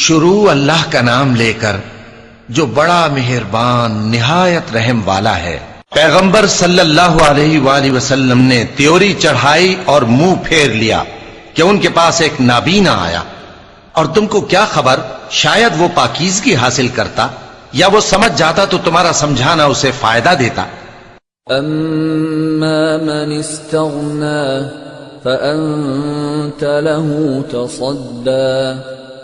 شروع اللہ کا نام لے کر جو بڑا مہربان، نہایت رحم والا ہے۔ پیغمبر صلی اللہ علیہ وآلہ وسلم نے تیوری چڑھائی اور منہ پھیر لیا کہ ان کے پاس ایک نابینا آیا۔ اور تم کو کیا خبر؟ شاید وہ پاکیزگی حاصل کرتا یا وہ سمجھ جاتا تو تمہارا سمجھانا اسے فائدہ دیتا۔ أما من استغنى فأنت له تصدى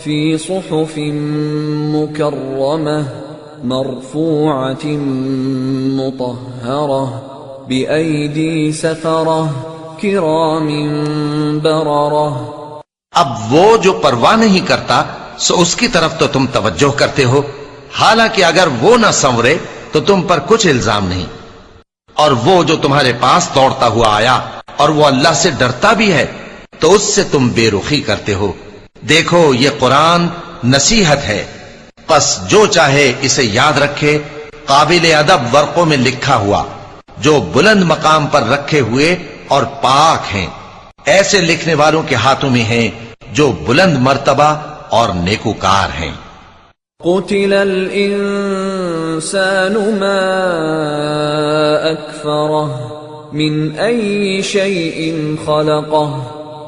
في صحف مكرمة مرفوعة مطهرة بأيدي سفرة كرام بررة اب وہ جو پرواہ نہیں کرتا، سو اس کی طرف تو تم توجہ کرتے ہو۔ حالانکہ اگر وہ نہ سنورے، تو تم پر کچھ الزام نہیں۔ اور وہ جو تمہارے پاس دوڑتا ہوا آیا اور وہ اللہ سے ڈرتا بھی ہے، تو اس سے تم بے رخی کرتے ہو۔ دیکھو یہ قرآن نصیحت ہے۔ پس جو چاہے اسے یاد رکھے، قابل ادب ورقوں میں لکھا ہوا، جو بلند مقام پر رکھے ہوئے اور پاک ہیں۔ ایسے لکھنے والوں کے ہاتھوں میں ہیں جو بلند مرتبہ اور نیکوکار ہیں۔ قتل الإنسان ما أكفره من أي شيء خلقه۔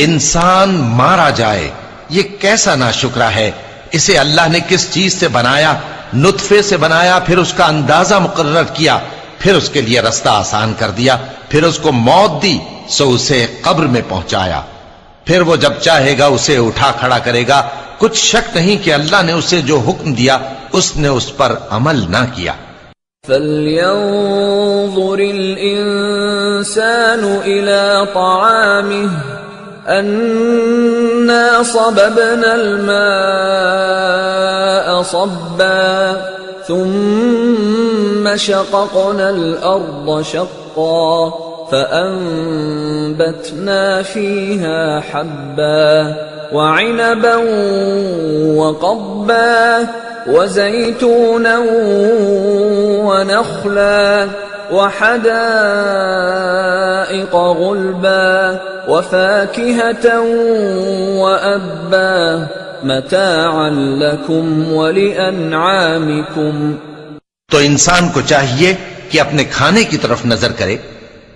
انسان مارا جائے، یہ کیسا نا ہے؟ اسے اللہ نے کس چیز سے بنایا؟ نطفے سے بنایا، پھر اس کا اندازہ مقرر کیا، پھر اس کے لیے رستہ آسان کر دیا، پھر اس کو موت دی، سو اسے قبر میں پہنچایا۔ پھر وہ جب چاہے گا، اسے اٹھا کھڑا کرے گا۔ کچھ شک نہیں کہ اللہ نے اسے جو حکم دیا، اس نے اس پر عمل نہ کیا۔ فلينظر الإنسان إلى طعامه۔ أنا صببنا الماء صبا ثم شققنا الأرض شقا فأنبتنا فيها حبا وعنبا وقبا وزيتونا ونخلا وحدائق غلبا وفاكهة وأبا متاعا لكم ولأنعامكم تو انسان کو چاہیے کہ اپنے کھانے کی طرف نظر کرے۔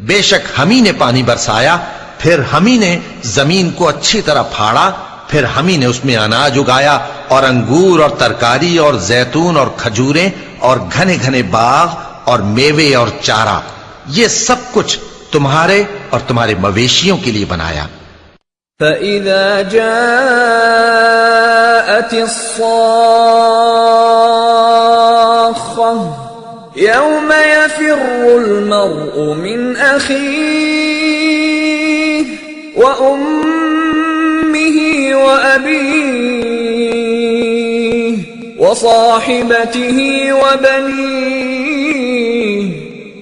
بے شک ہمی نے پانی برسایا، پھر ہمی نے زمین کو اچھی طرح پھاڑا، پھر ہمی نے اس میں اناج اگایا اور انگور اور ترکاری اور زیتون اور کھجوریں اور گھنے گھنے باغ اور میوے اور چارہ، یہ سب کچھ تمہارے اور تمہارے مویشیوں کے لیے بنایا۔ فَإِذَا جَاءَتِ الصَّاخَّةُ يَوْمَ يَفِرُّ الْمَرْءُ مِنْ أَخِيهِ وَأُمِّهِ وَأَبِيهِ وَصَاحِبَتِهِ وَبَنِيهِ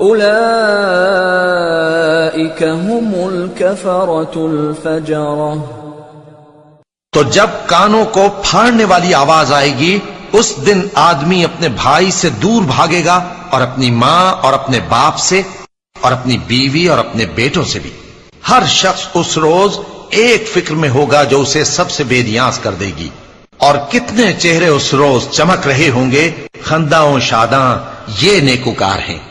أولئك هم الكفرة الفجرة. تو جب کانوں کو پھاڑنے والی آواز آئے گی، اس دن آدمی اپنے بھائی سے دور بھاگے گا اور اپنی ماں اور اپنے باپ سے اور اپنی بیوی اور اپنے بیٹوں سے بھی۔ ہر شخص اس روز ایک فکر میں ہوگا جو اسے سب سے بے نیاز کر دے گی۔ اور کتنے چہرے اس روز چمک رہے ہوں گے، خنداں شاداں، یہ نیکوکار ہیں۔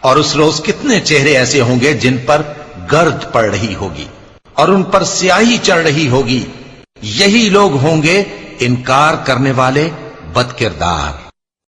اور اس روز کتنے چہرے ایسے ہوں گے جن پر گرد پڑ رہی ہوگی اور ان پر سیاہی چڑھ رہی ہوگی۔ یہی لوگ ہوں گے انکار کرنے والے بد کردار